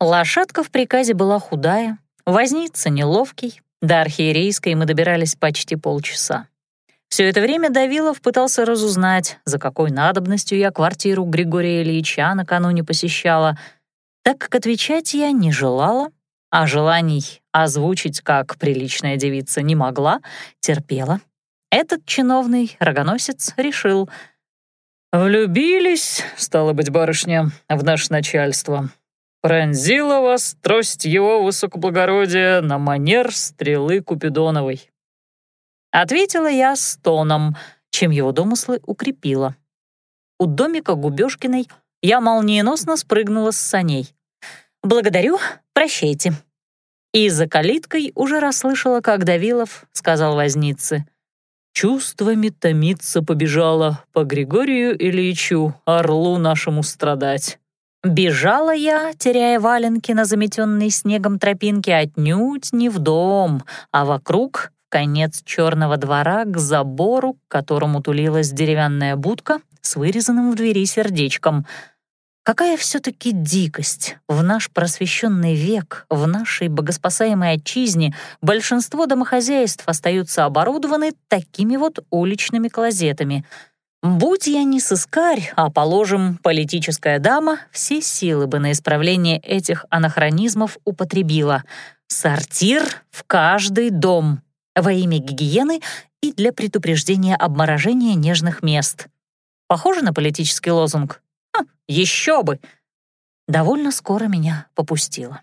Лошадка в приказе была худая, возница неловкий, до архиерейской мы добирались почти полчаса. Все это время Давилов пытался разузнать, за какой надобностью я квартиру Григория Ильича накануне посещала, так как отвечать я не желала, а желаний озвучить как приличная девица не могла, терпела. Этот чиновный рогоносец решил — «Влюбились, стало быть, барышня, в наше начальство. Пронзила вас трость его высокоблагородия на манер стрелы Купидоновой». Ответила я с тоном, чем его домыслы укрепила. У домика Губёшкиной я молниеносно спрыгнула с саней. «Благодарю, прощайте». И за калиткой уже расслышала, как Давилов сказал вознице — Чувствами томиться побежала по Григорию Ильичу, орлу нашему страдать. Бежала я, теряя валенки на заметенной снегом тропинке, отнюдь не в дом, а вокруг, в конец черного двора, к забору, к которому тулилась деревянная будка с вырезанным в двери сердечком — Какая все-таки дикость! В наш просвещенный век, в нашей богоспасаемой отчизне большинство домохозяйств остаются оборудованы такими вот уличными клозетами. Будь я не сыскарь, а, положим, политическая дама, все силы бы на исправление этих анахронизмов употребила. Сортир в каждый дом во имя гигиены и для предупреждения обморожения нежных мест. Похоже на политический лозунг? еще бы! Довольно скоро меня попустило.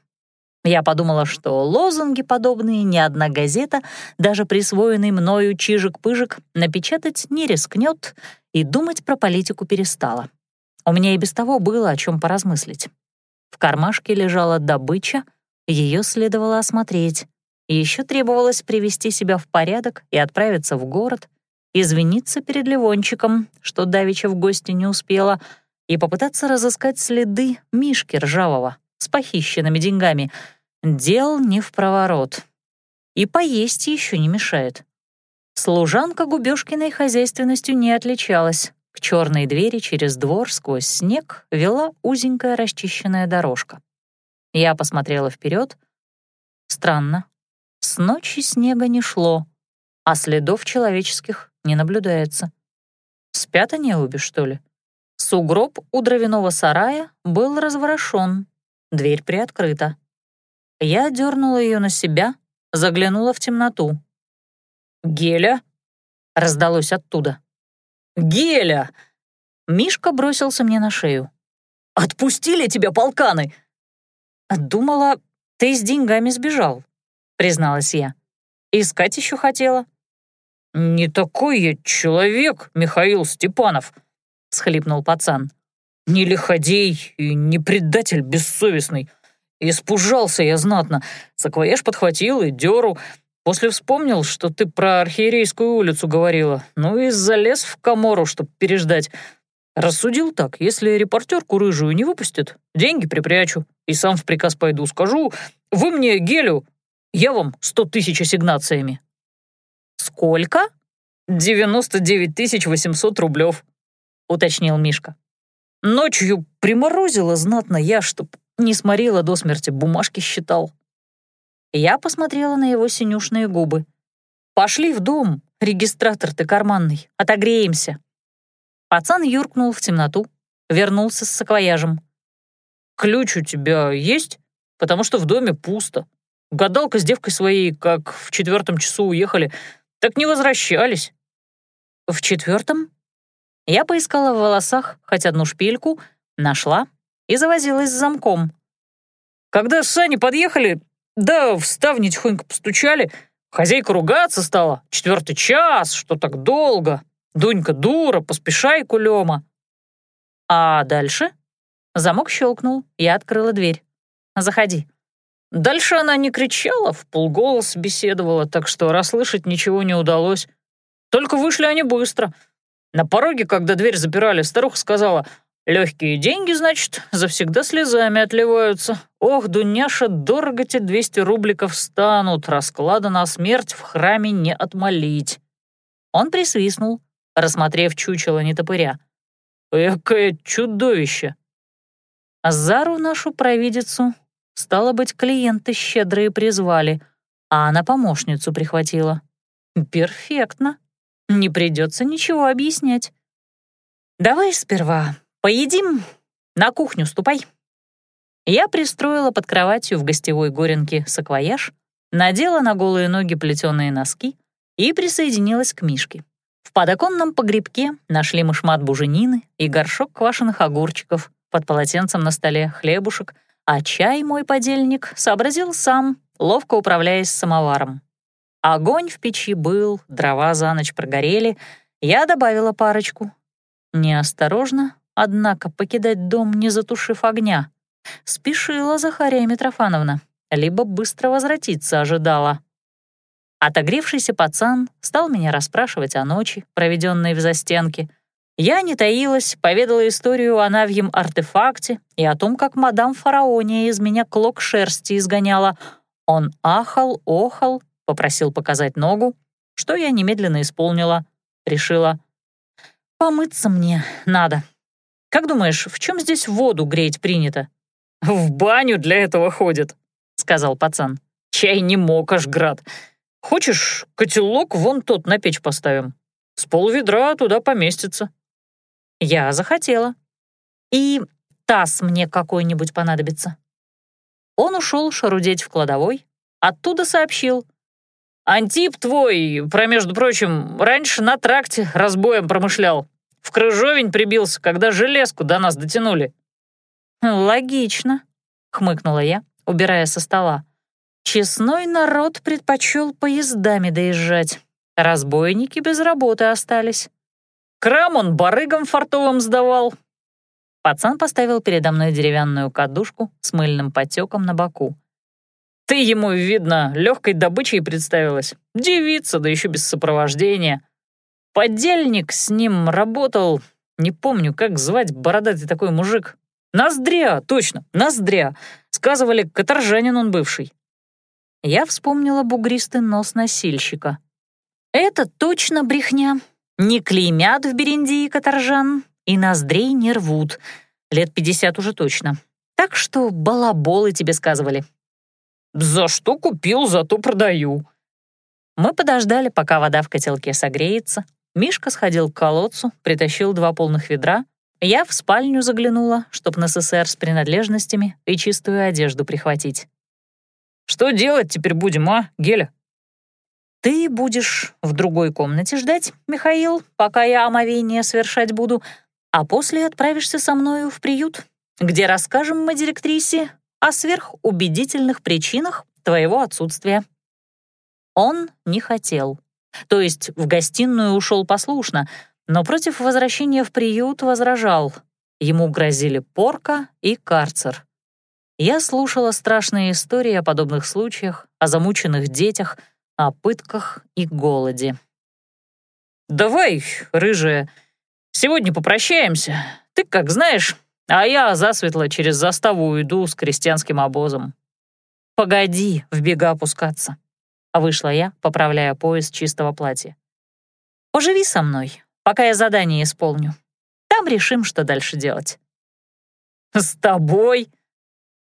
Я подумала, что лозунги подобные ни одна газета, даже присвоенный мною чижик-пыжик, напечатать не рискнет и думать про политику перестала. У меня и без того было о чем поразмыслить. В кармашке лежала добыча, ее следовало осмотреть. Еще требовалось привести себя в порядок и отправиться в город, извиниться перед Ливончиком, что давеча в гости не успела — и попытаться разыскать следы Мишки Ржавого с похищенными деньгами. Дел не в проворот. И поесть еще не мешает. Служанка Губёшкиной хозяйственностью не отличалась. К черной двери через двор сквозь снег вела узенькая расчищенная дорожка. Я посмотрела вперед. Странно. С ночи снега не шло, а следов человеческих не наблюдается. Спят они обе, что ли? Сугроб у дровяного сарая был разворошен, дверь приоткрыта. Я дернула ее на себя, заглянула в темноту. «Геля?» — раздалось оттуда. «Геля!» Мишка бросился мне на шею. «Отпустили тебя полканы!» «Думала, ты с деньгами сбежал», — призналась я. «Искать еще хотела». «Не такой я человек, Михаил Степанов», — схлипнул пацан. «Не лиходей и не предатель бессовестный. Испужался я знатно. Саквояж подхватил и дёру. После вспомнил, что ты про Архиерейскую улицу говорила. Ну и залез в комору, чтоб переждать. Рассудил так, если репортерку рыжую не выпустят, деньги припрячу. И сам в приказ пойду. Скажу, вы мне гелю, я вам сто тысяч ассигнациями». «Сколько?» «Девяносто девять тысяч восемьсот рублев», — уточнил Мишка. «Ночью приморозило знатно я, чтоб не сморила до смерти, бумажки считал». Я посмотрела на его синюшные губы. «Пошли в дом, регистратор ты карманный, отогреемся». Пацан юркнул в темноту, вернулся с саквояжем. «Ключ у тебя есть? Потому что в доме пусто. Гадалка с девкой своей, как в четвертом часу уехали, так не возвращались». «В четвертом? Я поискала в волосах хоть одну шпильку, нашла и завозилась с замком. Когда сани подъехали, да в ставни тихонько постучали, хозяйка ругаться стала. Четвертый час, что так долго. Дунька дура, поспешай, кулема. А дальше? Замок щелкнул, я открыла дверь. Заходи. Дальше она не кричала, в полголос беседовала, так что расслышать ничего не удалось. Только вышли они быстро — на пороге, когда дверь запирали, старуха сказала, «Легкие деньги, значит, завсегда слезами отливаются. Ох, Дуняша, дорого те 200 рубликов станут, расклада на смерть в храме не отмолить». Он присвистнул, рассмотрев чучело нетопыря. «Экое чудовище!» Зару нашу провидицу Стало быть, клиенты щедрые призвали, а она помощницу прихватила. Перфектно. Не придется ничего объяснять. «Давай сперва поедим, на кухню ступай». Я пристроила под кроватью в гостевой горенке саквояж, надела на голые ноги плетеные носки и присоединилась к Мишке. В подоконном погребке нашли мы шмат буженины и горшок квашеных огурчиков, под полотенцем на столе хлебушек, а чай мой подельник сообразил сам, ловко управляясь самоваром. Огонь в печи был, дрова за ночь прогорели, я добавила парочку. Неосторожно, однако, покидать дом, не затушив огня. Спешила Захария Митрофановна, либо быстро возвратиться ожидала. Отогревшийся пацан стал меня расспрашивать о ночи, проведенной в застенке. Я не таилась, поведала историю о навьем артефакте и о том, как мадам Фараония из меня клок шерсти изгоняла. Он ахал, охал, попросил показать ногу, что я немедленно исполнила. Решила, помыться мне надо. Как думаешь, в чем здесь воду греть принято? «В баню для этого ходят», — сказал пацан. «Чай не мокаш, град. Хочешь, котелок вон тот на печь поставим? С полведра туда поместится». Я захотела. «И таз мне какой-нибудь понадобится». Он ушел шарудеть в кладовой, оттуда сообщил. «Антип твой, про между прочим, раньше на тракте разбоем промышлял. В крыжовень прибился, когда железку до нас дотянули». «Логично», — хмыкнула я, убирая со стола. «Честной народ предпочел поездами доезжать. Разбойники без работы остались. Крам он барыгам фартовым сдавал». Пацан поставил передо мной деревянную кадушку с мыльным потеком на боку. «Ты ему, видно, легкой добычей представилась. Девица, да еще без сопровождения. Подельник с ним работал, не помню, как звать бородатый такой мужик, «Ноздря, точно, ноздря!» Сказывали, каторжанин он бывший. Я вспомнила бугристый нос носильщика. «Это точно брехня. Не клеймят в Берендии каторжан и ноздрей не рвут. Лет пятьдесят уже точно. Так что балаболы тебе сказывали». «За что купил, зато продаю». Мы подождали, пока вода в котелке согреется. Мишка сходил к колодцу, притащил два полных ведра, я в спальню заглянула, чтоб на СССР с принадлежностями и чистую одежду прихватить. «Что делать теперь будем, а, Геля?» «Ты будешь в другой комнате ждать, Михаил, пока я омовение совершать буду, а после отправишься со мною в приют, где расскажем мы директрисе о сверхубедительных причинах твоего отсутствия». Он не хотел. То есть в гостиную ушел послушно — но против возвращения в приют возражал. Ему грозили порка и карцер. Я слушала страшные истории о подобных случаях, о замученных детях, о пытках и голоде. «Давай, рыжая, сегодня попрощаемся. Ты как знаешь, а я засветло через заставу уйду с крестьянским обозом». «Погоди в бега опускаться», — вышла я, поправляя пояс чистого платья. «Поживи со мной, пока я задание исполню. Там решим, что дальше делать». «С тобой?»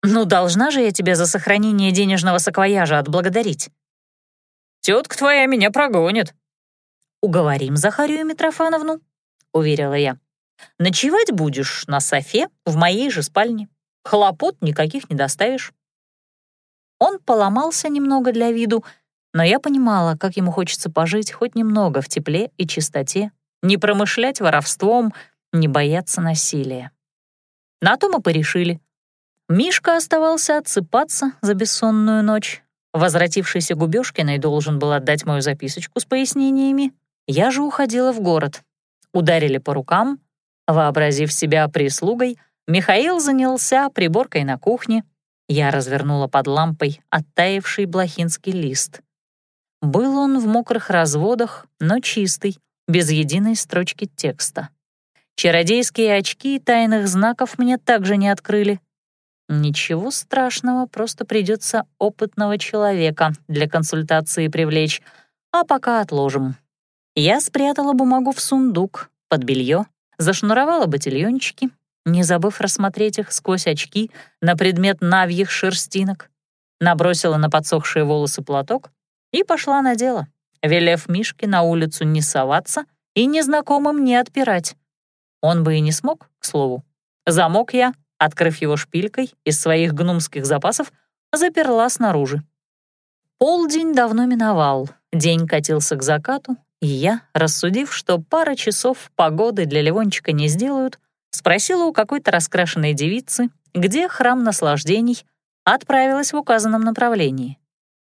«Ну, должна же я тебя за сохранение денежного саквояжа отблагодарить». «Тетка твоя меня прогонит». «Уговорим Захарию Митрофановну», — уверила я. «Ночевать будешь на софе в моей же спальне. Хлопот никаких не доставишь». Он поломался немного для виду, но я понимала, как ему хочется пожить хоть немного в тепле и чистоте не промышлять воровством, не бояться насилия. На то мы порешили. Мишка оставался отсыпаться за бессонную ночь. Возвратившийся Губёшкиной должен был отдать мою записочку с пояснениями. Я же уходила в город. Ударили по рукам. Вообразив себя прислугой, Михаил занялся приборкой на кухне. Я развернула под лампой оттаивший блохинский лист. Был он в мокрых разводах, но чистый, без единой строчки текста. Чародейские очки тайных знаков мне также не открыли. Ничего страшного, просто придется опытного человека для консультации привлечь, а пока отложим. Я спрятала бумагу в сундук, под белье, зашнуровала ботильончики, не забыв рассмотреть их сквозь очки на предмет навьих шерстинок, набросила на подсохшие волосы платок и пошла на дело, велев Мишке на улицу не соваться и незнакомым не отпирать. Он бы и не смог, к слову. Замок я, открыв его шпилькой из своих гнумских запасов, заперла снаружи. Полдень давно миновал, день катился к закату, и я, рассудив, что пара часов погоды для Ливончика не сделают, спросила у какой-то раскрашенной девицы, где храм наслаждений, отправилась в указанном направлении.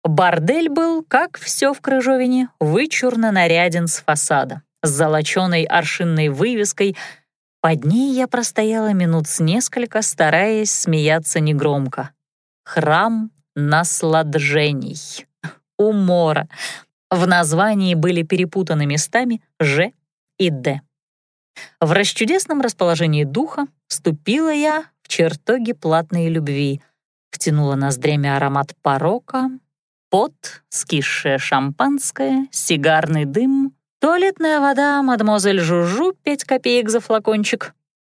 Бордель был, как все в Крыжовине, вычурно наряден с фасада, с золоченой аршинной вывеской. Под ней я простояла минут с несколько, стараясь смеяться негромко. Храм насладжений. Умора. В названии были перепутаны местами «Ж» и «Д». В расчудесном расположении духа ступила я в чертоги платной любви, втянула ноздрями аромат порока, пот, скисшее шампанское, сигарный дым, туалетная вода, мадемуазель Жужу, пять копеек за флакончик,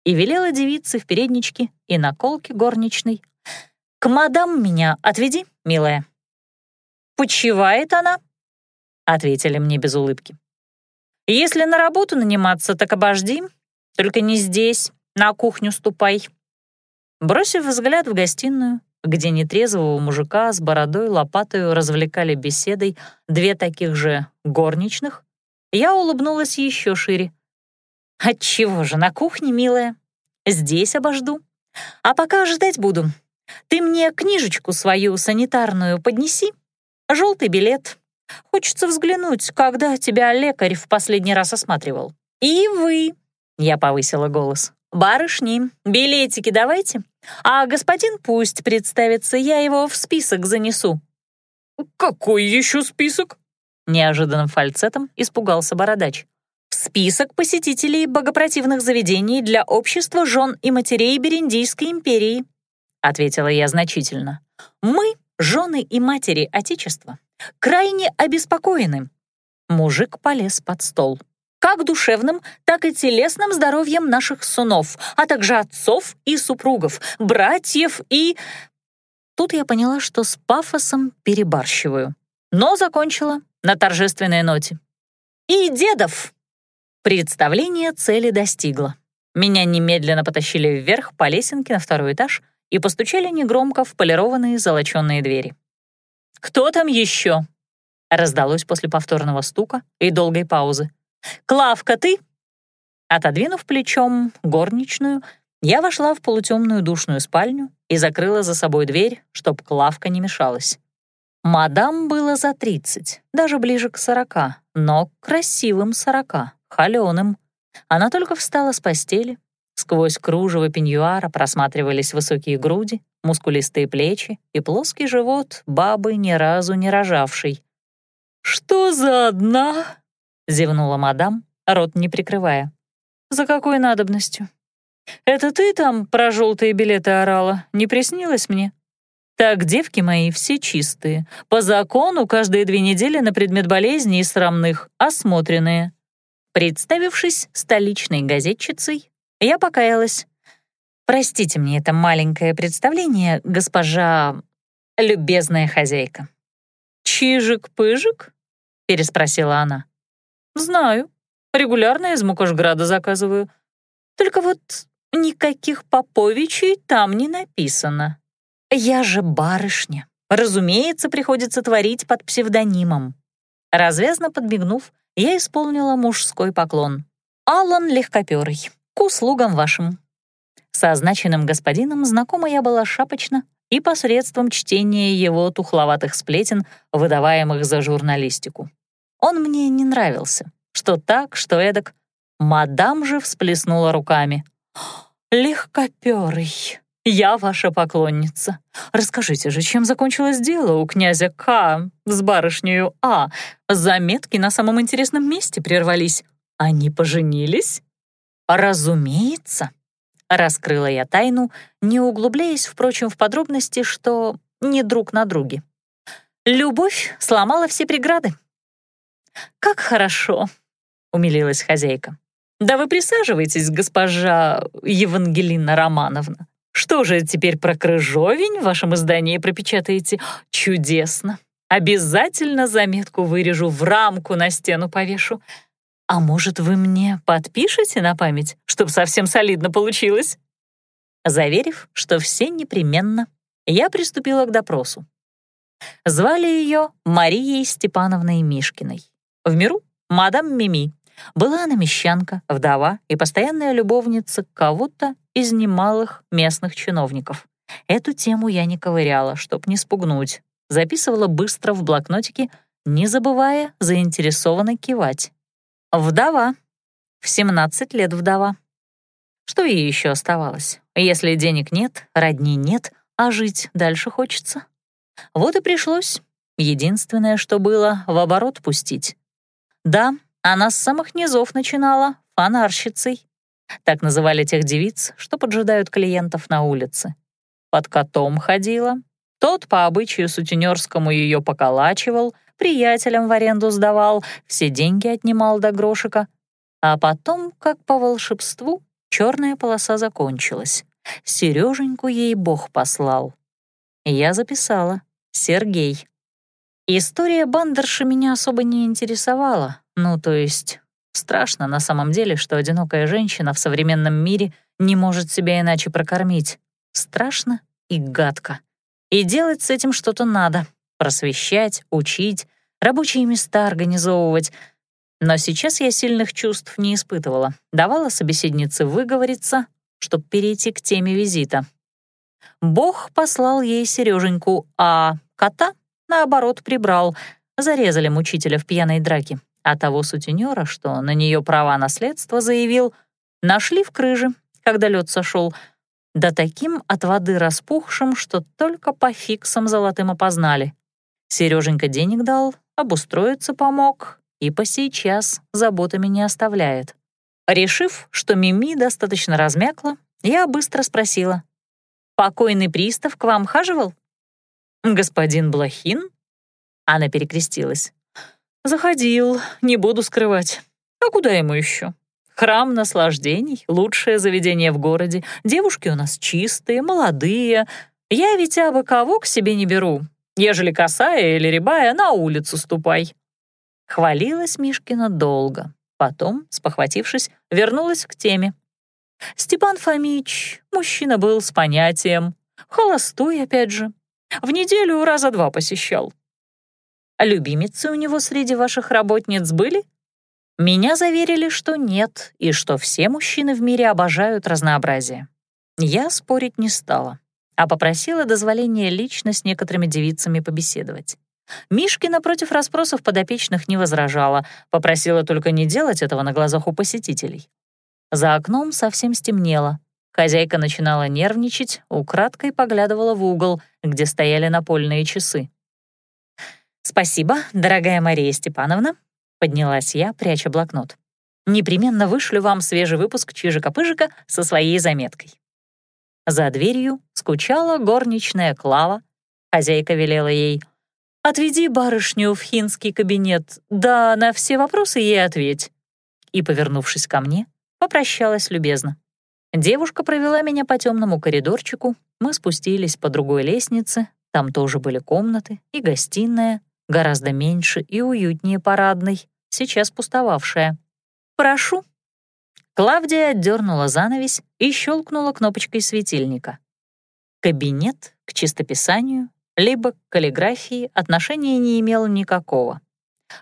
и велела девице в передничке и наколке горничной. «К мадам меня отведи, милая». «Почивает она?» — ответили мне без улыбки. «Если на работу наниматься, так обожди, только не здесь, на кухню ступай». Бросив взгляд в гостиную, где нетрезвого мужика с бородой лопатою развлекали беседой две таких же горничных, я улыбнулась еще шире. «Отчего же на кухне, милая? Здесь обожду. А пока ждать буду. Ты мне книжечку свою санитарную поднеси, желтый билет. Хочется взглянуть, когда тебя лекарь в последний раз осматривал. И вы, — я повысила голос, — барышни, билетики давайте, а господин пусть представится, я его в список занесу». «Какой еще список?» Неожиданным фальцетом испугался бородач. «Список посетителей богопротивных заведений для общества жен и матерей Бериндийской империи», ответила я значительно. «Мы, жены и матери Отечества, крайне обеспокоены». Мужик полез под стол как душевным, так и телесным здоровьем наших сынов, а также отцов и супругов, братьев и... Тут я поняла, что с пафосом перебарщиваю, но закончила на торжественной ноте. И дедов! Представление цели достигло. Меня немедленно потащили вверх по лесенке на второй этаж и постучали негромко в полированные золочёные двери. «Кто там еще?» раздалось после повторного стука и долгой паузы. «Клавка, ты?» Отодвинув плечом горничную, я вошла в полутемную душную спальню и закрыла за собой дверь, чтоб Клавка не мешалась. Мадам было за тридцать, даже ближе к сорока, но красивым сорока, холёным. Она только встала с постели. Сквозь кружево пеньюара просматривались высокие груди, мускулистые плечи и плоский живот бабы, ни разу не рожавшей. «Что за одна?» Зевнула мадам, рот не прикрывая. «За какой надобностью? Это ты там про желтые билеты орала? Не приснилось мне?» «Так, девки мои, все чистые. По закону каждые две недели на предмет болезней и срамных, осмотренные». Представившись столичной газетчицей, я покаялась. «Простите мне это маленькое представление, госпожа... любезная хозяйка». «Чижик-пыжик?» — переспросила она. «Знаю. Регулярно из Мукошграда заказываю. Только вот никаких Поповичей там не написано. Я же барышня. Разумеется, приходится творить под псевдонимом». Развязно подмигнув, я исполнила мужской поклон. «Аллан Легкоперый, к услугам вашим». Со означенным господином знакома я была шапочно и посредством чтения его тухловатых сплетен, выдаваемых за журналистику. Он мне не нравился. Что так, что эдак. Мадам же всплеснула руками. «Легкопёрый, я ваша поклонница. Расскажите же, чем закончилось дело у князя К с барышнею А? Заметки на самом интересном месте прервались. Они поженились?» «Разумеется», — раскрыла я тайну, не углубляясь, впрочем, в подробности, что не друг на друге. Любовь сломала все преграды, «Как хорошо!» — умилилась хозяйка. Да вы присаживайтесь, госпожа Евангелина Романовна. Что же теперь про крыжовень в вашем издании пропечатаете? Чудесно. Обязательно заметку вырежу, в рамку на стену повешу. А может, вы мне подпишете на память, чтобы совсем солидно получилось?» Заверив, что все непременно, я приступила к допросу. Звали ее Марией Степановной Мишкиной. В миру — мадам Мими. Была она мещанка, вдова и постоянная любовница кого-то из немалых местных чиновников. Эту тему я не ковыряла, чтоб не спугнуть. Записывала быстро в блокнотике, не забывая заинтересованно кивать. Вдова. В 17 лет вдова. Что ей еще оставалось? Если денег нет, родни нет, а жить дальше хочется. Вот и пришлось. Единственное, что было, в оборот пустить. Да, она с самых низов начинала, фонарщицей. Так называли тех девиц, что поджидают клиентов на улице. Под котом ходила. Тот по обычаю сутенерскому ее поколачивал, приятелям в аренду сдавал, все деньги отнимал до грошика. А потом, как по волшебству, черная полоса закончилась. Сереженьку ей Бог послал. Я записала. Сергей. История бандерши меня особо не интересовала. Ну, то есть, страшно на самом деле, что одинокая женщина в современном мире не может себя иначе прокормить. Страшно и гадко. И делать с этим что-то надо. Просвещать, учить, рабочие места организовывать. Но сейчас я сильных чувств не испытывала. Давала собеседнице выговориться, чтобы перейти к теме визита. Бог послал ей Сереженьку, а кота, наоборот, прибрал. Зарезали мучителя в пьяной драке. А того сутенера, что на нее права наследства заявил, нашли в крыже, когда лед сошел, да таким от воды распухшим, что только по фиксам золотым опознали. Сереженька денег дал, обустроиться помог и по сейчас заботами не оставляет. Решив, что Мими достаточно размякла, я быстро спросила. «Покойный пристав к вам хаживал?» «Господин Блохин?» Она перекрестилась. «Заходил, не буду скрывать. А куда ему еще? Храм наслаждений, лучшее заведение в городе. Девушки у нас чистые, молодые. Я ведь абы кого к себе не беру. Ежели косая или рябая, на улицу ступай». Хвалилась Мишкина долго. Потом, спохватившись, вернулась к теме. Степан Фомич, мужчина был с понятием. Холостой, опять же. В неделю раза два посещал. Любимицы у него среди ваших работниц были? Меня заверили, что нет, и что все мужчины в мире обожают разнообразие. Я спорить не стала, а попросила дозволения лично с некоторыми девицами побеседовать. Мишкина против расспросов подопечных не возражала, попросила только не делать этого на глазах у посетителей. За окном совсем стемнело. Хозяйка начинала нервничать, украдкой поглядывала в угол, где стояли напольные часы. «Спасибо, дорогая Мария Степановна», — поднялась я, пряча блокнот. «Непременно вышлю вам свежий выпуск «Чижика-пыжика» со своей заметкой». За дверью скучала горничная Клава. Хозяйка велела ей «Отведи барышню в хинский кабинет, да на все вопросы ей ответь». И, повернувшись ко мне, попрощалась любезно. Девушка провела меня по темному коридорчику, мы спустились по другой лестнице, там тоже были комнаты и гостиная, гораздо меньше и уютнее парадной, сейчас пустовавшая. «Прошу». Клавдия отдернула занавесь и щелкнула кнопочкой светильника. Кабинет к чистописанию либо к каллиграфии отношения не имел никакого.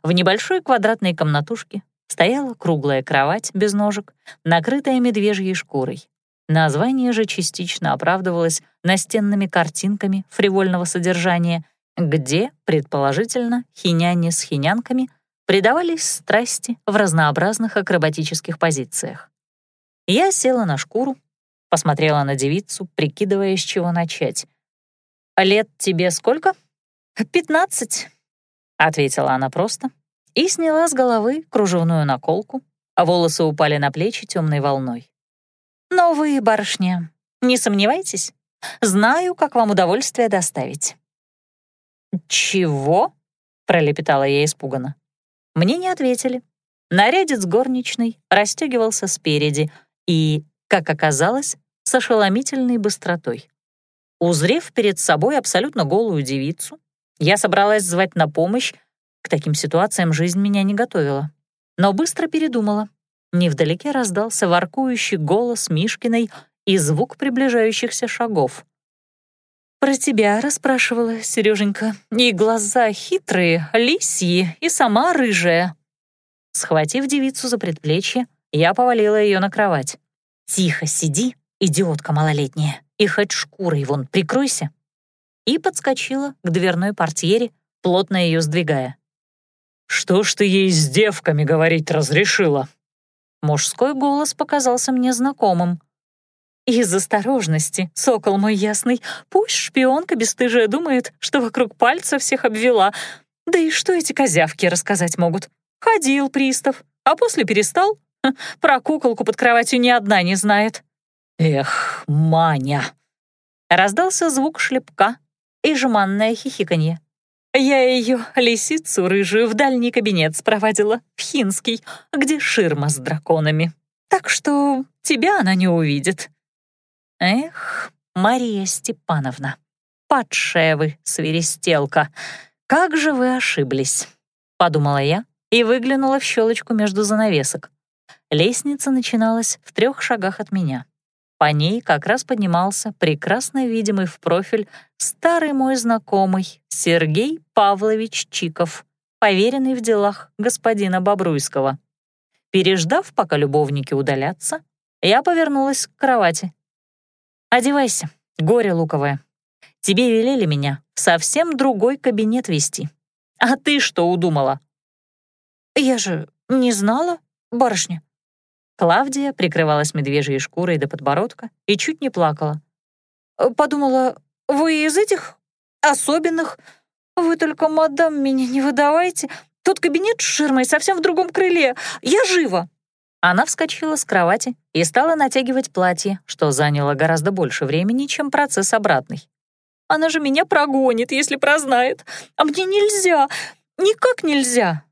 В небольшой квадратной комнатушке стояла круглая кровать без ножек, накрытая медвежьей шкурой. Название же частично оправдывалось настенными картинками фривольного содержания, где, предположительно, хиняне с хинянками предавались страсти в разнообразных акробатических позициях. Я села на шкуру, посмотрела на девицу, прикидывая, с чего начать — «Лет тебе сколько?» «Пятнадцать», — ответила она просто и сняла с головы кружевную наколку, а волосы упали на плечи темной волной. «Но вы, барышня, не сомневайтесь, знаю, как вам удовольствие доставить». «Чего?» — пролепетала я испуганно. Мне не ответили. Нарядец горничной расстегивался спереди и, как оказалось, с ошеломительной быстротой. Узрев перед собой абсолютно голую девицу, я собралась звать на помощь, к таким ситуациям жизнь меня не готовила. Но быстро передумала. Невдалеке раздался воркующий голос Мишкиной и звук приближающихся шагов. «Про тебя расспрашивала, Сереженька. И глаза хитрые, лисьи, и сама рыжая». Схватив девицу за предплечье, я повалила ее на кровать. «Тихо сиди, идиотка малолетняя, и хоть шкурой вон прикройся». И подскочила к дверной портьере, плотно ее сдвигая. «Что ж ты ей с девками говорить разрешила?» Мужской голос показался мне знакомым. Из осторожности, сокол мой ясный, пусть шпионка бесстыжая думает, что вокруг пальца всех обвела. Да и что эти козявки рассказать могут? Ходил пристав, а после перестал. Про куколку под кроватью ни одна не знает. Эх, Маня! Раздался звук шлепка и жеманное хихиканье. Я ее, лисицу рыжую, в дальний кабинет спровадила, в Хинский, где ширма с драконами. Так что тебя она не увидит. Эх, Мария Степановна, падшая вы, свиристелка, как же вы ошиблись, подумала я и выглянула в щелочку между занавесок. Лестница начиналась в трех шагах от меня. По ней как раз поднимался прекрасно видимый в профиль старый мой знакомый Сергей Павлович Чиков, поверенный в делах господина Бобруйского. Переждав, пока любовники удалятся, я повернулась к кровати «Одевайся, горе луковое. Тебе велели меня совсем другой кабинет вести. А ты что удумала?» «Я же не знала, барышня». Клавдия прикрывалась медвежьей шкурой до подбородка и чуть не плакала. «Подумала, вы из этих особенных? Вы только, мадам, меня не выдавайте. Тут кабинет с ширмой совсем в другом крыле. Я жива!» Она вскочила с кровати и стала натягивать платье, что заняло гораздо больше времени, чем процесс обратный. «Она же меня прогонит, если прознает. А мне нельзя, никак нельзя».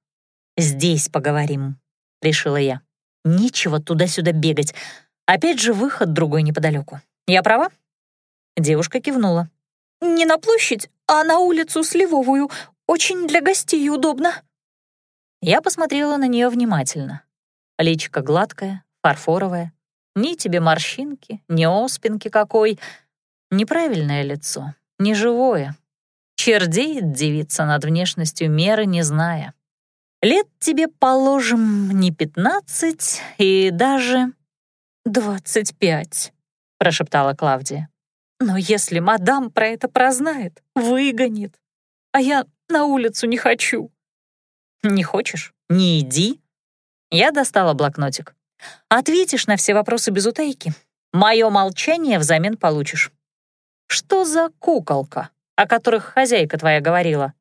«Здесь поговорим», — решила я. «Нечего туда-сюда бегать. Опять же выход другой неподалеку. Я права?» Девушка кивнула. «Не на площадь, а на улицу Сливовую. Очень для гостей удобно». Я посмотрела на нее внимательно. Личико гладкое, фарфоровое. Ни тебе морщинки, ни оспинки какой. Неправильное лицо, неживое. Чердеет девица над внешностью меры не зная. Лет тебе, положим, не пятнадцать и даже двадцать пять, прошептала Клавдия. Но если мадам про это прознает, выгонит. А я на улицу не хочу. Не хочешь? Не иди, я достала блокнотик. «Ответишь на все вопросы без утайки. Мое молчание взамен получишь». «Что за куколка, о которых хозяйка твоя говорила?»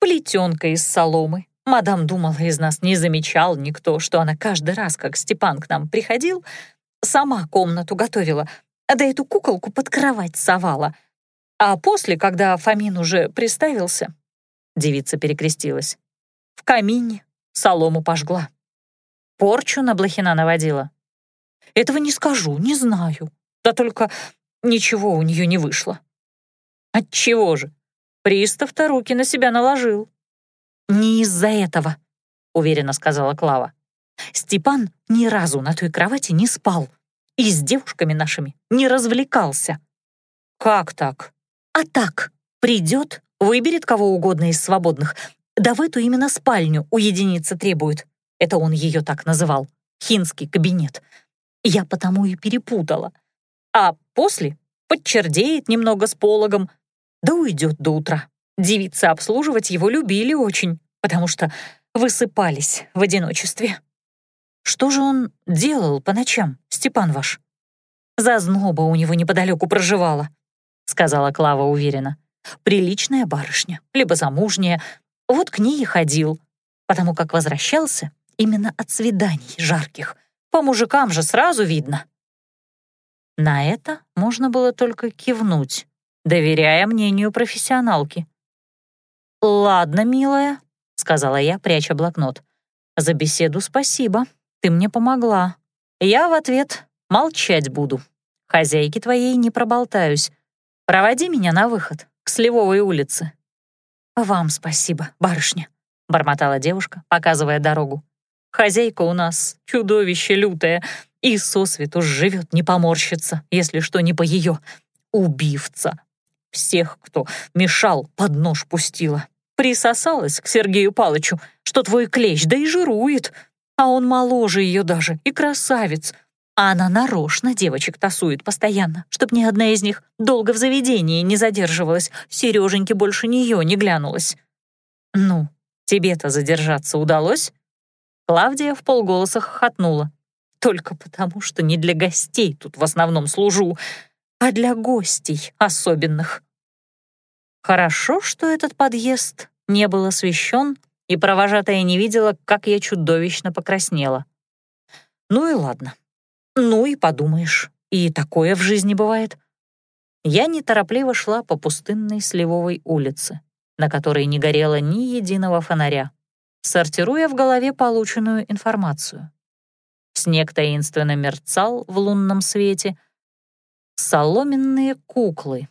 «Плетенка из соломы. Мадам думала, из нас не замечал никто, что она каждый раз, как Степан к нам приходил, сама комнату готовила, да эту куколку под кровать совала. А после, когда Фомин уже приставился, девица перекрестилась, в камине солому пожгла. Порчу на Блохина наводила? Этого не скажу, не знаю. Да только ничего у нее не вышло. Отчего же? Пристав-то руки на себя наложил. Не из-за этого, уверенно сказала Клава. Степан ни разу на той кровати не спал и с девушками нашими не развлекался. Как так? А так, придет, выберет кого угодно из свободных, да в эту именно спальню уединиться требует. Это он ее так называл. Хинский кабинет. Я потому и перепутала. А после подчердеет немного с пологом, да уйдет до утра. Девицы обслуживать его любили очень, потому что высыпались в одиночестве. Что же он делал по ночам, Степан ваш? Зазноба у него неподалеку проживала, сказала Клава уверенно. Приличная барышня, либо замужняя. Вот к ней и ходил, потому как возвращался, Именно от свиданий жарких. По мужикам же сразу видно. На это можно было только кивнуть, доверяя мнению профессионалки. «Ладно, милая», — сказала я, пряча блокнот. «За беседу спасибо, ты мне помогла. Я в ответ молчать буду. Хозяйке твоей не проболтаюсь. Проводи меня на выход, к Сливовой улице». «Вам спасибо, барышня», — бормотала девушка, показывая дорогу. «Хозяйка у нас чудовище лютое, и сосвету живет не поморщится, если что не по ее. Убивца. Всех, кто мешал, под нож пустила. Присосалась к Сергею Палычу, что твой клещ, да и жирует. А он моложе ее даже и красавец. А она нарочно девочек тасует постоянно, чтоб ни одна из них долго в заведении не задерживалась, Сереженьке больше нее не глянулась. «Ну, тебе-то задержаться удалось?» Клавдия в полголоса хохотнула. «Только потому, что не для гостей тут в основном служу, а для гостей особенных». Хорошо, что этот подъезд не был освещен, и провожатая не видела, как я чудовищно покраснела. Ну и ладно. Ну и подумаешь, и такое в жизни бывает. Я неторопливо шла по пустынной сливовой улице, на которой не горело ни единого фонаря, сортируя в голове полученную информацию. Снег таинственно мерцал в лунном свете. Соломенные куклы.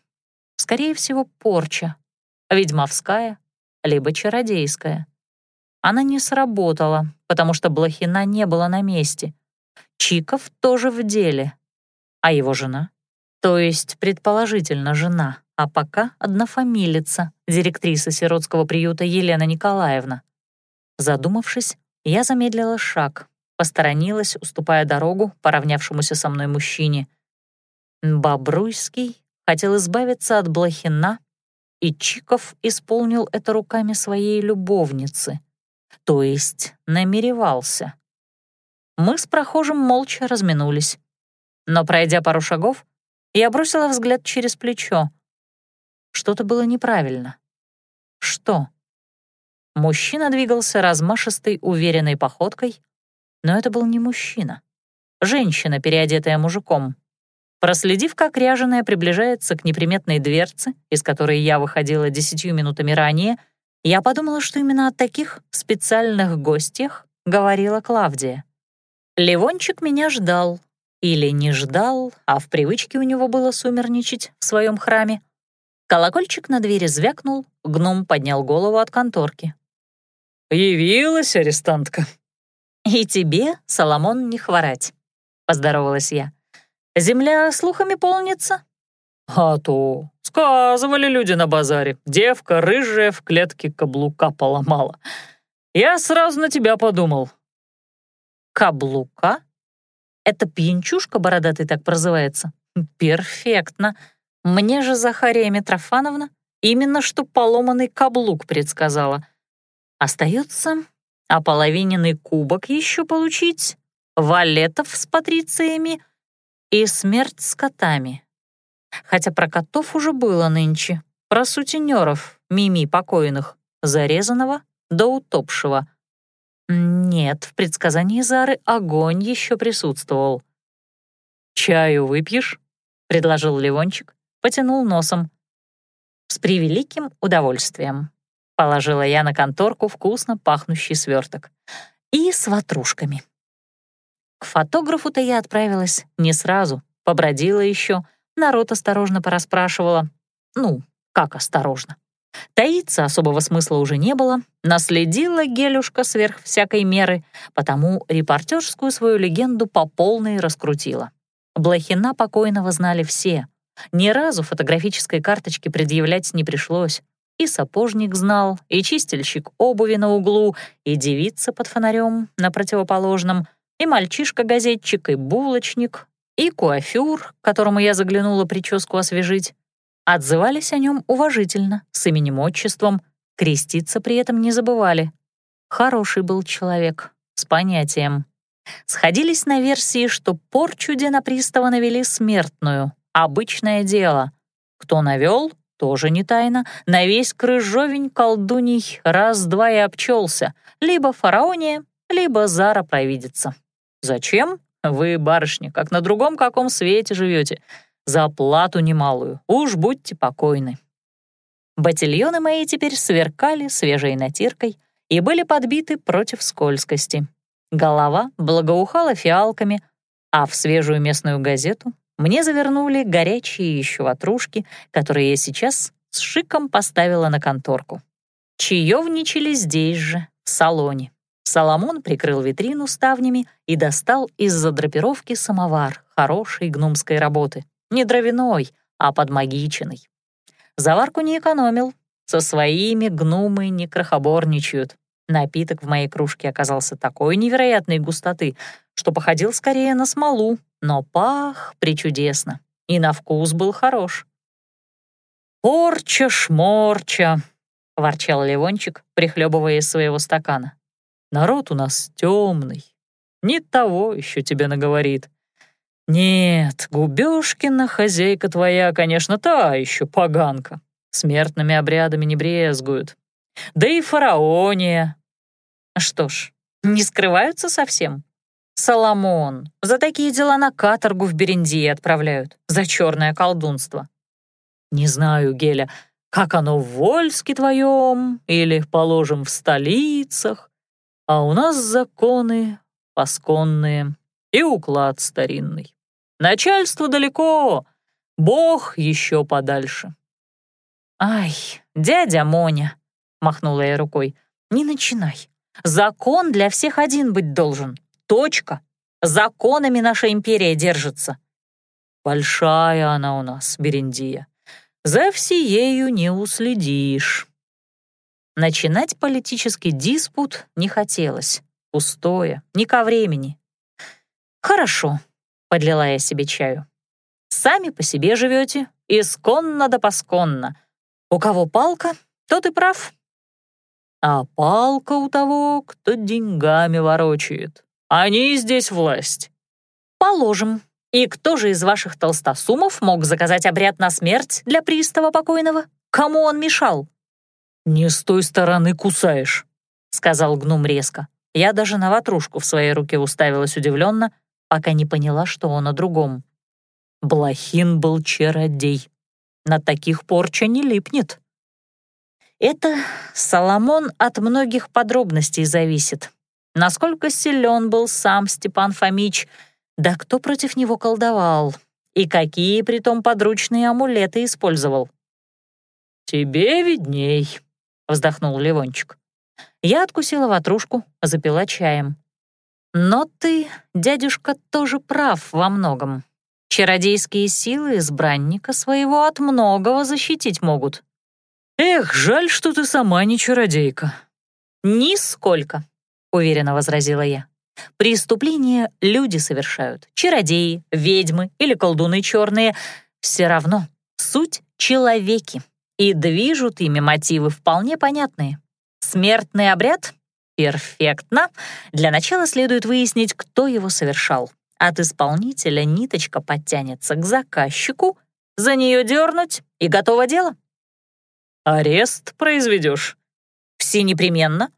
Скорее всего, порча. Ведьмовская, либо чародейская. Она не сработала, потому что Блохина не было на месте — Чиков тоже в деле. А его жена? То есть, предположительно, жена, а пока однофамилица, директриса сиротского приюта Елена Николаевна. Задумавшись, я замедлила шаг, посторонилась, уступая дорогу поравнявшемуся со мной мужчине. Бобруйский хотел избавиться от Блохина, и Чиков исполнил это руками своей любовницы, то есть намеревался. Мы с прохожим молча разминулись. Но, пройдя пару шагов, я бросила взгляд через плечо. Что-то было неправильно. Что? Мужчина двигался размашистой, уверенной походкой, но это был не мужчина. Женщина, переодетая мужиком. Проследив, как ряженая приближается к неприметной дверце, из которой я выходила десятью минутами ранее, я подумала, что именно о таких специальных гостях говорила Клавдия. Ливончик меня ждал. Или не ждал, а в привычке у него было сумерничать в своем храме. Колокольчик на двери звякнул, гном поднял голову от конторки. «Явилась арестантка». «И тебе, Соломон, не хворать», — поздоровалась я. «Земля слухами полнится?» «А то, сказывали люди на базаре, девка рыжая в клетке каблука поломала. Я сразу на тебя подумал, Каблука? Это пьянчушка бородатый так прозывается? Перфектно. Мне же Захария Митрофановна именно что поломанный каблук предсказала. Остается ополовиненный кубок еще получить, валетов с патрициями и смерть с котами. Хотя про котов уже было нынче, про сутенеров, мими покойных, зарезанного до утопшего — нет, в предсказании Зары огонь еще присутствовал. «Чаю выпьешь?» — предложил Ливончик, потянул носом. «С превеликим удовольствием», — положила я на конторку вкусно пахнущий сверток. «И с ватрушками». К фотографу-то я отправилась не сразу, побродила еще, народ осторожно порасспрашивала. Ну, как осторожно. Таиться особого смысла уже не было, наследила Гелюшка сверх всякой меры, потому репортерскую свою легенду по полной раскрутила. Блохина покойного знали все. Ни разу фотографической карточки предъявлять не пришлось. И сапожник знал, и чистильщик обуви на углу, и девица под фонарем на противоположном, и мальчишка-газетчик, и булочник, и куафюр, которому я заглянула прическу освежить, Отзывались о нем уважительно, с именем-отчеством, креститься при этом не забывали. Хороший был человек, с понятием. Сходились на версии, что порчу пристава навели смертную, обычное дело. Кто навел, тоже не тайна, на весь крыжовень колдуний раз-два и обчелся, либо фараония, либо Зара провидится. Зачем? Вы, барышня, как на другом каком свете живете — за оплату немалую. Уж будьте покойны. Ботильоны мои теперь сверкали свежей натиркой, и были подбиты против скользкости. Голова благоухала фиалками, а в свежую местную газету мне завернули горячие еще ватрушки, которые я сейчас с шиком поставила на конторку. Чаевничали здесь же, в салоне. Соломон прикрыл витрину ставнями и достал из-за драпировки самовар хорошей гномской работы. Не дровяной, а подмагиченный. Заварку не экономил. Со своими гномы не крохоборничают. Напиток в моей кружке оказался такой невероятной густоты, что походил скорее на смолу, но пах причудесно, и на вкус был хорош. «Порча-шморча», — ворчал Ливончик, прихлебывая из своего стакана. «Народ у нас темный, не того еще тебе наговорит. Нет, Губёшкина хозяйка твоя, конечно, та еще поганка. Смертными обрядами не брезгуют. Да и фараония. Что ж, не скрываются совсем. Соломон, за такие дела на каторгу в Берендии отправляют, за черное колдунство. Не знаю, Геля, как оно в Вольске твоем или, положим, в столицах, а у нас законы пасконные и уклад старинный. Начальство далеко, Бог еще подальше. «Ай, дядя Моня», — махнула я рукой, — «не начинай. Закон для всех один быть должен. Точка. Законами наша империя держится». «Большая она у нас, Берендия. За всеею не уследишь». Начинать политический диспут не хотелось. Пустое, не ко времени. «Хорошо», — подлила я себе чаю. «Сами по себе живете, исконно да посконно. У кого палка, тот и прав. А палка у того, кто деньгами ворочает. Они здесь власть. Положим. И кто же из ваших толстосумов мог заказать обряд на смерть для пристава покойного? Кому он мешал? «Не с той стороны кусаешь», — сказал гном резко. Я даже на ватрушку в своей руке уставилась удивленно, пока не поняла, что он о другом. Блохин был чародей. На таких порча не липнет. Это Соломон от многих подробностей зависит. Насколько силен был сам Степан Фомич, да кто против него колдовал, и какие притом подручные амулеты использовал. «Тебе видней», — вздохнул Ливончик. Я откусила ватрушку, запила чаем. «Но ты, дядюшка, тоже прав во многом. Чародейские силы избранника своего от многого защитить могут. Эх, жаль, что ты сама не чародейка. Нисколько, уверенно возразила я. Преступления люди совершают, чародеи, ведьмы или колдуны черные. Все равно суть — человеки, и движут ими мотивы вполне понятные. Смертный обряд? Перфектно. Для начала следует выяснить, кто его совершал. От исполнителя ниточка подтянется к заказчику, за нее дернуть и готово дело. Арест произведешь? Все непременно.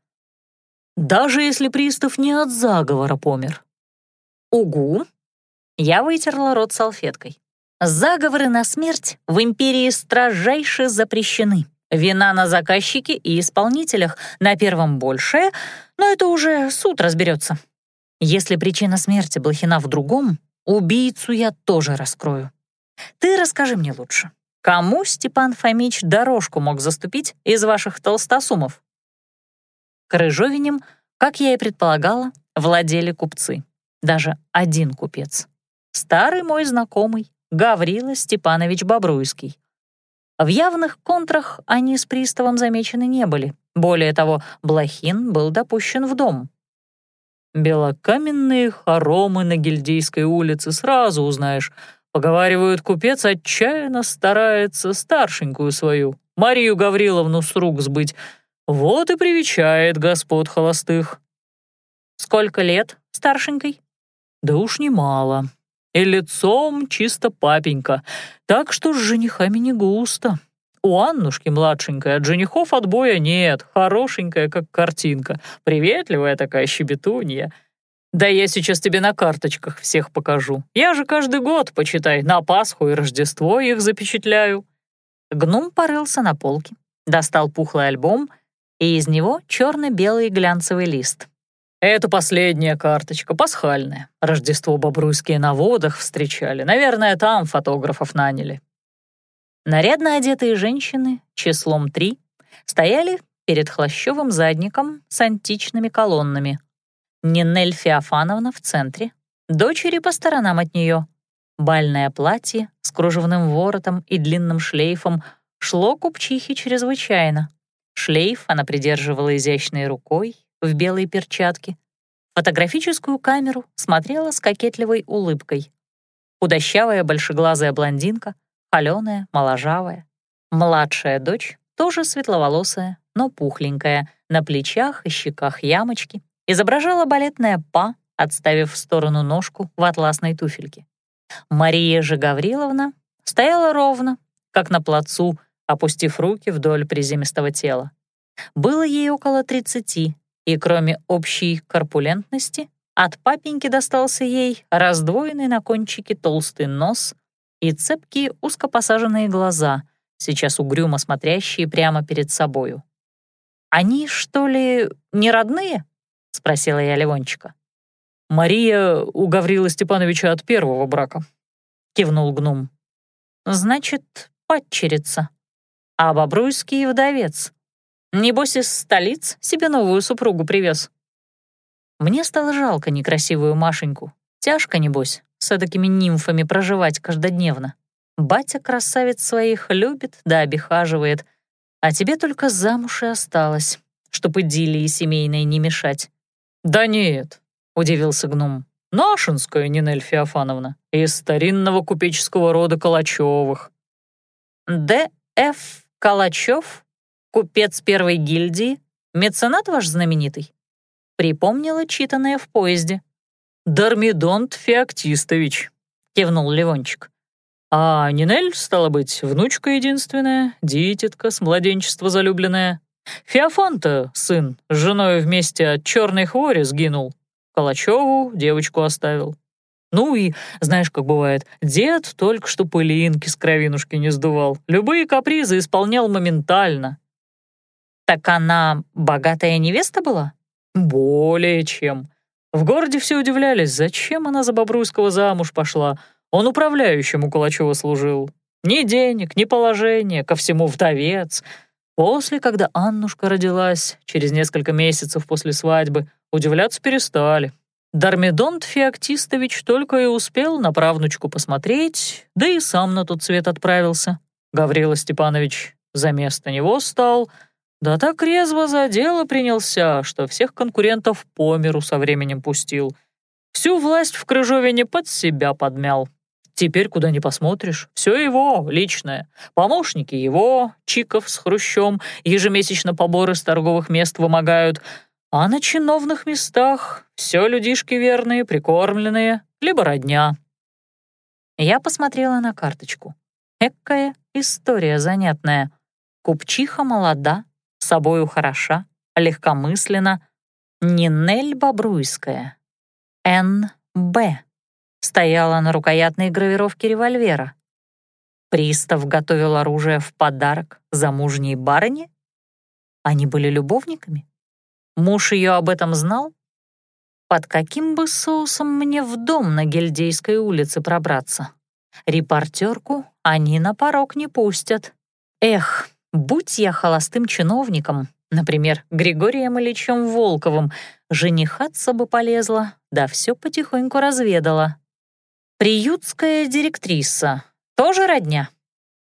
Даже если пристав не от заговора помер. Угу. Я вытерла рот салфеткой. Заговоры на смерть в империи строжайше запрещены. Вина на заказчике и исполнителях, на первом большая, но это уже суд разберется. Если причина смерти Блохина в другом, убийцу я тоже раскрою. Ты расскажи мне лучше, кому Степан Фомич дорожку мог заступить из ваших толстосумов? Крыжовинем, как я и предполагала, владели купцы. Даже один купец. Старый мой знакомый, Гаврила Степанович Бобруйский. В явных контрах они с приставом замечены не были. Более того, Блохин был допущен в дом. Белокаменные хоромы на Гильдейской улице сразу узнаешь. Поговаривают, купец отчаянно старается старшенькую свою, Марию Гавриловну, с рук сбыть. Вот и привечает господ холостых. Сколько лет старшенькой? Да уж немало. И лицом чисто папенька, так что с женихами не густо. У Аннушки младшенькой от женихов отбоя нет, хорошенькая, как картинка, приветливая такая щебетунья. Да я сейчас тебе на карточках всех покажу. Я же каждый год, почитай, на Пасху и Рождество их запечатляю». Гном порылся на полке, достал пухлый альбом и из него черно-белый глянцевый лист. «Это последняя карточка, пасхальная. Рождество бобруйские на водах встречали. Наверное, там фотографов наняли». Нарядно одетые женщины, числом три, стояли перед хлощевым задником с античными колоннами. Нинель Феофановна в центре, дочери по сторонам от нее. Бальное платье с кружевным воротом и длинным шлейфом шло купчихе чрезвычайно. Шлейф она придерживала изящной рукой в белой перчатке. Фотографическую камеру смотрела с кокетливой улыбкой. Худощавая большеглазая блондинка, холёная, моложавая. Младшая дочь, тоже светловолосая, но пухленькая, на плечах и щеках ямочки, изображала балетная па, отставив в сторону ножку в атласной туфельке. Мария же Гавриловна стояла ровно, как на плацу, опустив руки вдоль приземистого тела. Было ей около тридцати, и кроме общей корпулентности, от папеньки достался ей раздвоенный на кончике толстый нос и цепкие узкопосаженные глаза, сейчас угрюмо смотрящие прямо перед собою. «Они, что ли, не родные?» — спросила я Ливончика. «Мария у Гаврила Степановича от первого брака», — кивнул гном. «Значит, падчерица. А Бобруйский вдовец. Небось, из столиц себе новую супругу привез. Мне стало жалко некрасивую Машеньку. Тяжко, небось, с такими нимфами проживать каждодневно. Батя красавец своих любит да обихаживает, а тебе только замуж и осталось, чтоб идиллии семейной не мешать. «Да нет», — удивился гном, — «нашинская Нинель Феофановна, из старинного купеческого рода Калачевых». «Д.Ф. Калачев?» Купец первой гильдии? Меценат ваш знаменитый?» Припомнила читанное в поезде. «Дармидонт Феоктистович», — кивнул Ливончик. «А Нинель, стало быть, внучка единственная, дитятка с младенчества залюбленная. Феофанта, сын, с женой вместе от черной хвори сгинул. Калачеву девочку оставил. Ну и, знаешь, как бывает, дед только что пылинки с кровинушки не сдувал. Любые капризы исполнял моментально. «Так она богатая невеста была?» «Более чем. В городе все удивлялись, зачем она за Бобруйского замуж пошла. Он управляющим у Калачева служил. Ни денег, ни положения, ко всему вдовец. После, когда Аннушка родилась, через несколько месяцев после свадьбы, удивляться перестали. Дармидонт Феоктистович только и успел на правнучку посмотреть, да и сам на тот свет отправился. Гаврила Степанович за место него стал — да так резво за дело принялся, что всех конкурентов по миру со временем пустил. Всю власть в Крыжовине под себя подмял. Теперь куда ни посмотришь, все его, личное. Помощники его, Чиков с Хрущем, ежемесячно поборы с торговых мест вымогают. А на чиновных местах все людишки верные, прикормленные, либо родня. Я посмотрела на карточку. Эккая история занятная. Купчиха молода, собою хороша, легкомысленна, Нинель Бобруйская, Н.Б. стояла на рукоятной гравировке револьвера. Пристав готовил оружие в подарок замужней барыне? Они были любовниками? Муж ее об этом знал? Под каким бы соусом мне в дом на Гильдейской улице пробраться? Репортерку они на порог не пустят. Эх, Будь я холостым чиновником, например, Григорием Ильичем Волковым, женихаться бы полезла, да все потихоньку разведала. «Приютская директриса. Тоже родня?»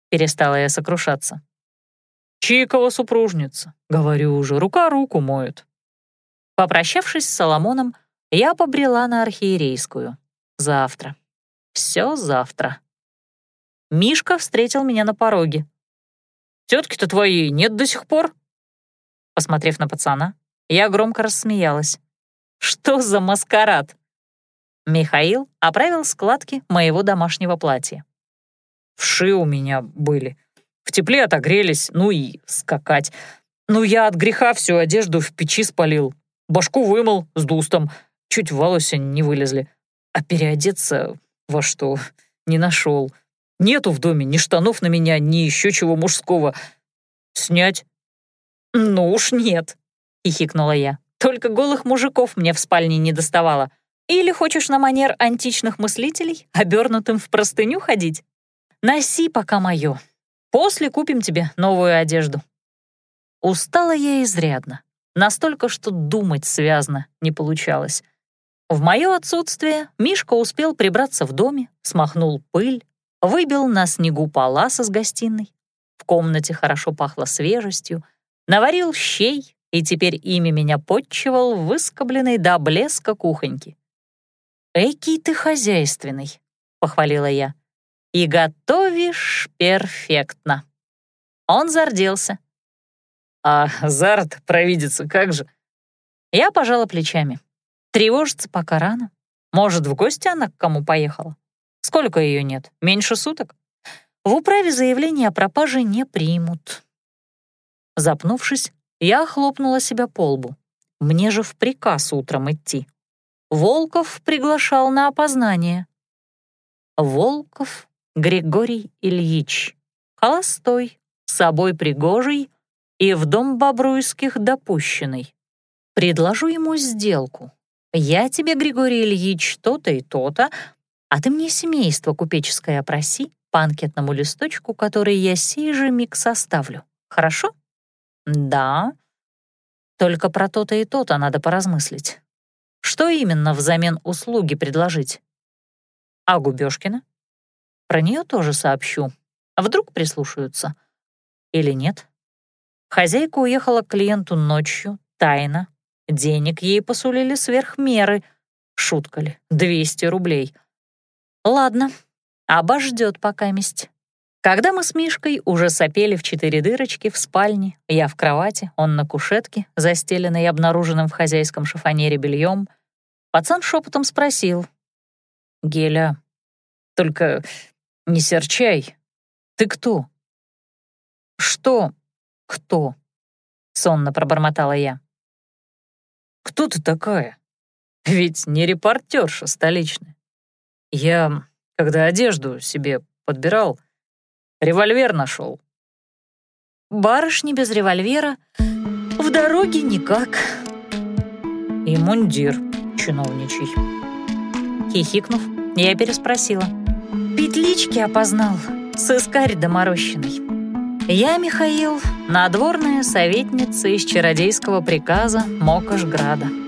Перестала я сокрушаться. «Чикова супружница. Говорю уже, рука руку моет». Попрощавшись с Соломоном, я побрела на архиерейскую. Завтра. Все завтра. Мишка встретил меня на пороге. Тетки-то твоей нет до сих пор?» Посмотрев на пацана, я громко рассмеялась. «Что за маскарад?» Михаил оправил складки моего домашнего платья. «Вши у меня были. В тепле отогрелись, ну и скакать. Ну я от греха всю одежду в печи спалил. Башку вымыл с дустом, чуть волосы не вылезли. А переодеться во что не нашел. Нету в доме ни штанов на меня, ни еще чего мужского. Снять? «Ну уж нет», — хихикнула я. «Только голых мужиков мне в спальне не доставало. Или хочешь на манер античных мыслителей, обернутым в простыню ходить? Носи пока мою. После купим тебе новую одежду». Устала я изрядно, настолько, что думать связно не получалось. В мое отсутствие Мишка успел прибраться в доме, смахнул пыль, выбил на снегу палас из гостиной. В комнате хорошо пахло свежестью, наварил щей и теперь ими меня подчивал выскобленный до блеска кухоньки. «Экий ты хозяйственный», — похвалила я. «И готовишь перфектно». Он зарделся. «А Зарт провидится как же?» Я пожала плечами. Тревожиться пока рано. Может, в гости она к кому поехала? Сколько ее нет? Меньше суток? В управе заявление о пропаже не примут. Запнувшись, я хлопнула себя по лбу. Мне же в приказ утром идти. Волков приглашал на опознание. Волков Григорий Ильич. Холостой, собой пригожий и в дом Бобруйских допущенный. Предложу ему сделку. Я тебе, Григорий Ильич, то-то и то-то, а ты мне семейство купеческое опроси по анкетному листочку, который я сей же миг составлю. Хорошо? Да. Только про то-то и то-то надо поразмыслить. Что именно взамен услуги предложить? А Губёшкина? Про нее тоже сообщу. А вдруг прислушаются? Или нет? Хозяйка уехала к клиенту ночью, тайно. Денег ей посулили сверх меры. Шутка ли, 200 рублей. Ладно, обождет пока месть. Когда мы с Мишкой уже сопели в четыре дырочки в спальне, я в кровати, он на кушетке, застеленной обнаруженным в хозяйском шифонере бельем, пацан шепотом спросил. «Геля, только не серчай. Ты кто?» «Что? Кто?» — сонно пробормотала я. «Кто ты такая? Ведь не репортерша столичная. Я, когда одежду себе подбирал, револьвер нашел. Барышни без револьвера в дороге никак. И мундир чиновничий. Хихикнув, я переспросила. Петлички опознал, сыскарь доморощенный. Я, Михаил, надворная советница из чародейского приказа Мокошграда.